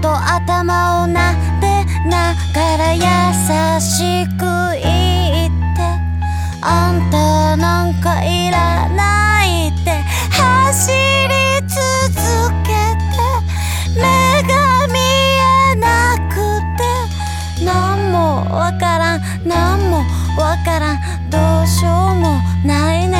と頭をなでながら優しく言って。あんたなんかいらないって走り続けて。目が見えなくて。何もわからん。何もわからん。どうしようもないな。